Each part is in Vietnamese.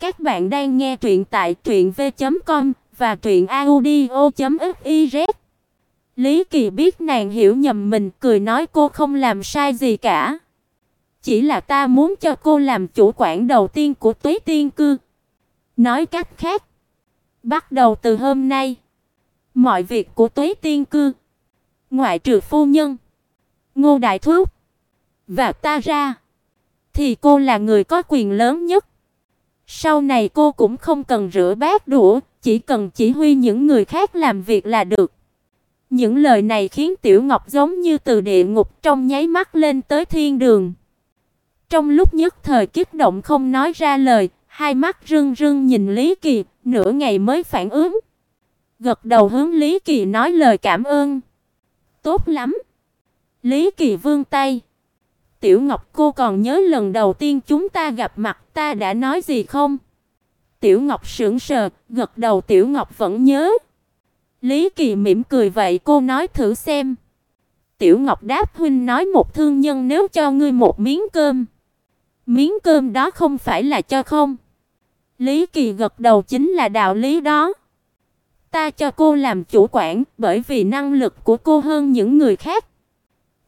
Các bạn đang nghe truyện tại truyệnv.com và truyệnaudio.fiz. Lý Kỳ biết nàng hiểu nhầm mình, cười nói cô không làm sai gì cả. Chỉ là ta muốn cho cô làm chủ quản đầu tiên của Tuế Tiên cư. Nói cách khác, bắt đầu từ hôm nay, mọi việc của Tuế Tiên cư, ngoại trừ phu nhân, Ngô Đại Thúc và ta ra, thì cô là người có quyền lớn nhất. Sau này cô cũng không cần rửa bát đũa, chỉ cần chỉ huy những người khác làm việc là được. Những lời này khiến Tiểu Ngọc giống như từ địa ngục trong nháy mắt lên tới thiên đường. Trong lúc nhất thời kích động không nói ra lời, hai mắt rưng rưng nhìn Lý Kỳ, nửa ngày mới phản ứng. Gật đầu hướng Lý Kỳ nói lời cảm ơn. Tốt lắm. Lý Kỳ vươn tay. Tiểu Ngọc cô còn nhớ lần đầu tiên chúng ta gặp mặt ta đã nói gì không? Tiểu Ngọc sững sờ, gật đầu Tiểu Ngọc vẫn nhớ. Lý Kỳ mỉm cười vậy cô nói thử xem. Tiểu Ngọc đáp huynh nói một thương nhân nếu cho ngươi một miếng cơm, miếng cơm đó không phải là cho không? Lý Kỳ gật đầu chính là đạo lý đó. Ta cho cô làm chủ quản, bởi vì năng lực của cô hơn những người khác.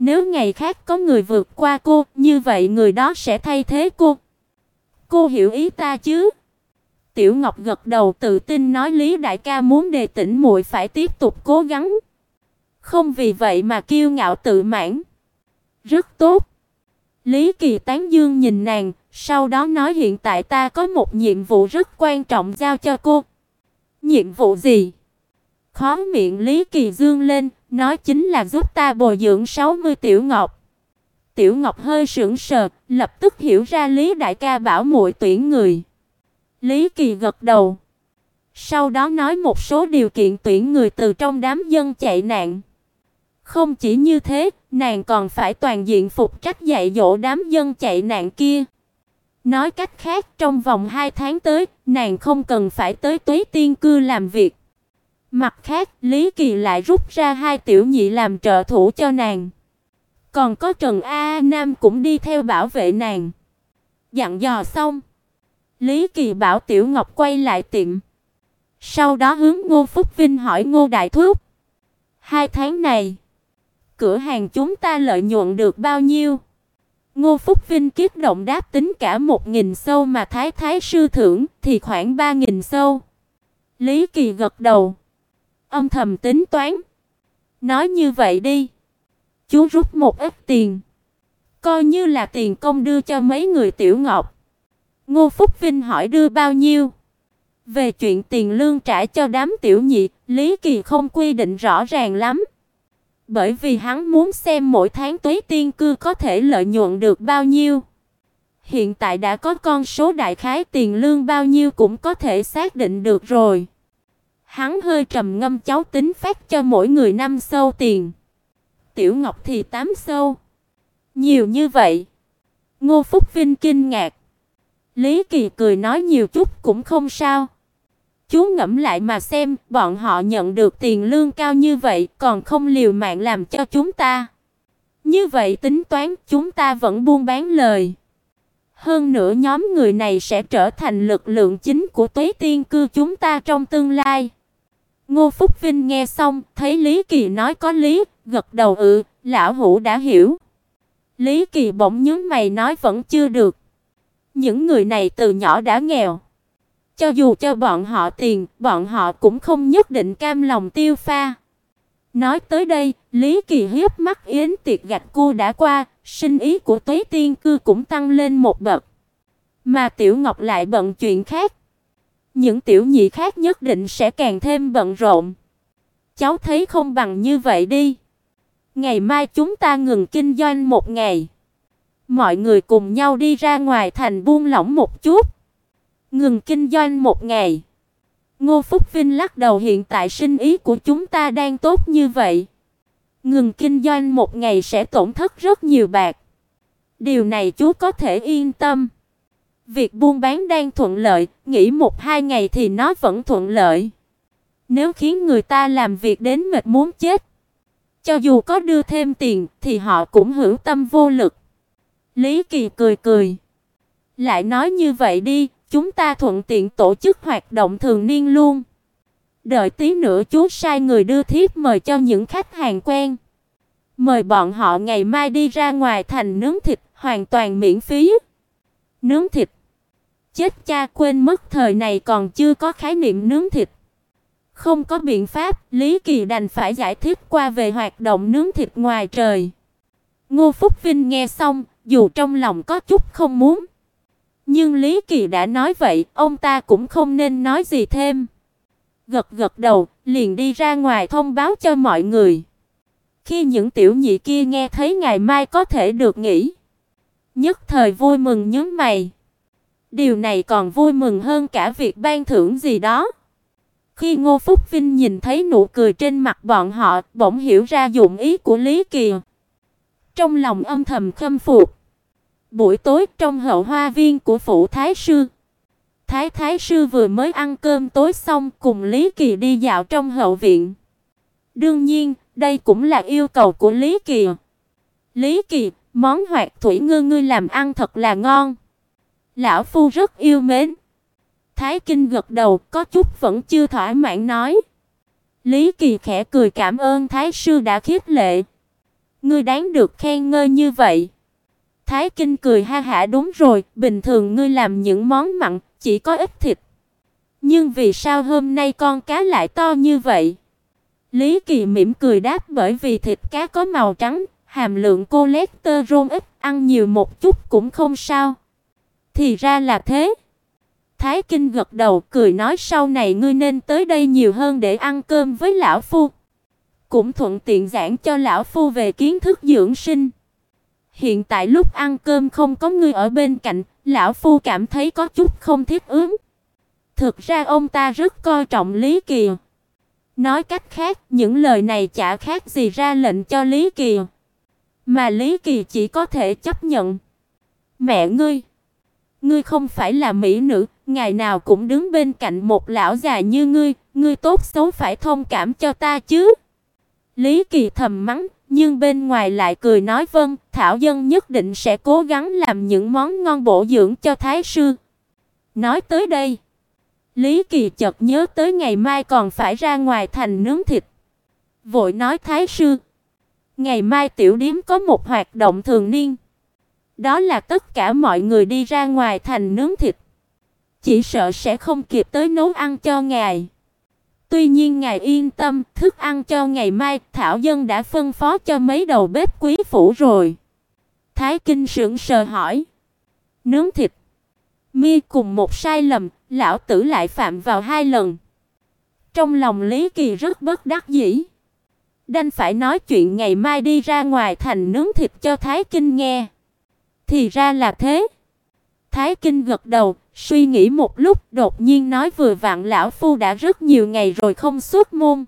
Nếu ngày khác có người vượt qua cô, như vậy người đó sẽ thay thế cô. Cô hiểu ý ta chứ? Tiểu Ngọc gật đầu tự tin nói Lý đại ca muốn đề tỉnh muội phải tiếp tục cố gắng. Không vì vậy mà kiêu ngạo tự mãn. Rất tốt. Lý Kỳ tán dương nhìn nàng, sau đó nói hiện tại ta có một nhiệm vụ rất quan trọng giao cho cô. Nhiệm vụ gì? Khó miệng Lý Kỳ dương lên, nói chính là giúp ta bồi dưỡng 60 tiểu ngọc. Tiểu Ngọc hơi sững sờ, lập tức hiểu ra Lý đại ca bảo muội tuyển người. Lý Kỳ gật đầu. Sau đó nói một số điều kiện tuyển người từ trong đám dân chạy nạn. Không chỉ như thế, nàng còn phải toàn diện phục trách dạy dỗ đám dân chạy nạn kia. Nói cách khác, trong vòng 2 tháng tới, nàng không cần phải tới Tuế Tiên cư làm việc. Mặt khác, Lý Kỳ lại rút ra hai tiểu nhị làm trợ thủ cho nàng. Còn có Trần A Nam cũng đi theo bảo vệ nàng. Dặn dò xong, Lý Kỳ bảo Tiểu Ngọc quay lại tiệm. Sau đó hướng Ngô Phúc Vinh hỏi Ngô Đại Thúc. Hai tháng này, cửa hàng chúng ta lợi nhuận được bao nhiêu? Ngô Phúc Vinh kiếp động đáp tính cả một nghìn sâu mà Thái Thái sư thưởng thì khoảng ba nghìn sâu. Lý Kỳ gật đầu, âm thầm tính toán. Nói như vậy đi, chú rút một ít tiền, coi như là tiền công đưa cho mấy người tiểu ngọc. Ngô Phúc Vinh hỏi đưa bao nhiêu? Về chuyện tiền lương trả cho đám tiểu nhị, Lý Kỳ không quy định rõ ràng lắm. Bởi vì hắn muốn xem mỗi tháng Tuế Tiên cư có thể lợi nhuận được bao nhiêu. Hiện tại đã có con số đại khái tiền lương bao nhiêu cũng có thể xác định được rồi. Hắn hơi trầm ngâm cháu tính phát cho mỗi người năm sâu tiền. Tiểu Ngọc thì 8 sâu. Nhiều như vậy. Ngô Phúc Vinh kinh ngạc. Lý Kỳ cười nói nhiều chút cũng không sao. Chú ngẫm lại mà xem, bọn họ nhận được tiền lương cao như vậy, còn không liều mạng làm cho chúng ta. Như vậy tính toán, chúng ta vẫn buôn bán lời. Hơn nữa nhóm người này sẽ trở thành lực lượng chính của Tuế Tiên cư chúng ta trong tương lai. Ngô Phúc Vinh nghe xong, thấy Lý Kỳ nói có lý, gật đầu ừ, lão hủ đã hiểu. Lý Kỳ bỗng nhướng mày nói vẫn chưa được. Những người này từ nhỏ đã nghèo. Cho dù cho bọn họ tiền, bọn họ cũng không nhất định cam lòng tiêu pha. Nói tới đây, Lý Kỳ hiếp mắt yến tiệc gạch cua đã qua, sinh ý của Tây Tiên cư cũng tăng lên một bậc. Mà Tiểu Ngọc lại bận chuyện khác. Những tiểu nhị khác nhất định sẽ càng thêm bận rộn. Cháu thấy không bằng như vậy đi. Ngày mai chúng ta ngừng kinh doanh một ngày. Mọi người cùng nhau đi ra ngoài thành buông lỏng một chút. Ngừng kinh doanh một ngày. Ngô Phúc Vinh lắc đầu, hiện tại sinh ý của chúng ta đang tốt như vậy. Ngừng kinh doanh một ngày sẽ tổn thất rất nhiều bạc. Điều này chú có thể yên tâm. Việc buôn bán đang thuận lợi, nghỉ một hai ngày thì nó vẫn thuận lợi. Nếu khiến người ta làm việc đến mệt muốn chết, cho dù có đưa thêm tiền thì họ cũng hữu tâm vô lực. Lý Kỳ cười cười. Lại nói như vậy đi, chúng ta thuận tiện tổ chức hoạt động thường niên luôn. Đợi tí nữa chú sai người đưa thiếp mời cho những khách hàng quen. Mời bọn họ ngày mai đi ra ngoài thành nướng thịt hoàn toàn miễn phí. Nướng thịt. Chết cha quên mất thời này còn chưa có khái niệm nướng thịt. Không có biện pháp, Lý Kỳ đành phải giải thích qua về hoạt động nướng thịt ngoài trời. Ngô Phúc Vinh nghe xong, dù trong lòng có chút không muốn, nhưng Lý Kỳ đã nói vậy, ông ta cũng không nên nói gì thêm. Gật gật đầu, liền đi ra ngoài thông báo cho mọi người. Khi những tiểu nhị kia nghe thấy ngày mai có thể được nghỉ, nhất thời vui mừng nhướng mày. Điều này còn vui mừng hơn cả việc ban thưởng gì đó. Khi Ngô Phúc Vinh nhìn thấy nụ cười trên mặt bọn họ, bỗng hiểu ra dụng ý của Lý Kỳ. Trong lòng âm thầm khâm phục. Buổi tối trong hậu hoa viên của phủ thái sư, Thái thái sư vừa mới ăn cơm tối xong cùng Lý Kỳ đi dạo trong hậu viện. Đương nhiên, đây cũng là yêu cầu của Lý Kỳ. Lý Kỳ, món hoạt thủy ngư ngươi làm ăn thật là ngon. Lão phu rất yêu mến. Thái Kinh gật đầu, có chút vẫn chưa thỏa mãn nói. Lý Kỳ khẽ cười cảm ơn thái sư đã khiết lệ. Ngươi đáng được khen ngợi như vậy. Thái Kinh cười ha hả đúng rồi, bình thường ngươi làm những món mặn chỉ có ít thịt. Nhưng vì sao hôm nay con cá lại to như vậy? Lý Kỳ mỉm cười đáp bởi vì thịt cá có màu trắng, hàm lượng cholesterol ít, ăn nhiều một chút cũng không sao. Thì ra là thế. Thái Kinh gật đầu cười nói sau này ngươi nên tới đây nhiều hơn để ăn cơm với lão phu. Cũng thuận tiện giảng cho lão phu về kiến thức dưỡng sinh. Hiện tại lúc ăn cơm không có ngươi ở bên cạnh, lão phu cảm thấy có chút không thiết ứng. Thực ra ông ta rất coi trọng Lý Kỳ. Nói cách khác, những lời này chả khác gì ra lệnh cho Lý Kỳ, mà Lý Kỳ chỉ có thể chấp nhận. Mẹ ngươi, ngươi không phải là mỹ nữ, ngày nào cũng đứng bên cạnh một lão già như ngươi, ngươi tốt xấu phải thông cảm cho ta chứ. Lý Kỳ thầm mắng, nhưng bên ngoài lại cười nói vâng, Thảo dân nhất định sẽ cố gắng làm những món ngon bổ dưỡng cho thái sư. Nói tới đây, Lý Kỳ chợt nhớ tới ngày mai còn phải ra ngoài thành nướng thịt. Vội nói thái sư, ngày mai tiểu điếm có một hoạt động thường niên. Đó là tất cả mọi người đi ra ngoài thành nướng thịt. Chỉ sợ sẽ không kịp tới nấu ăn cho ngài. Tuy nhiên ngài yên tâm, thức ăn cho ngày mai Thảo dân đã phân phó cho mấy đầu bếp quý phủ rồi. Thái Kinh sững sờ hỏi. Nướng thịt. Mi cùng một sai lầm, lão tử lại phạm vào hai lần. Trong lòng Lý Kỳ rất bất đắc dĩ. Đành phải nói chuyện ngày mai đi ra ngoài thành nướng thịt cho Thái Kinh nghe. Thì ra là thế. Thái Kinh gật đầu, suy nghĩ một lúc, đột nhiên nói vừa vặn lão phu đã rất nhiều ngày rồi không xuất môn.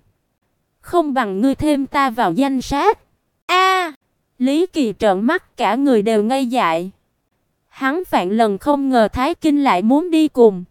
Không bằng ngươi thêm ta vào danh sách. A! Lý Kỳ trợn mắt cả người đều ngây dại. Hắn vạn lần không ngờ Thái Kinh lại muốn đi cùng.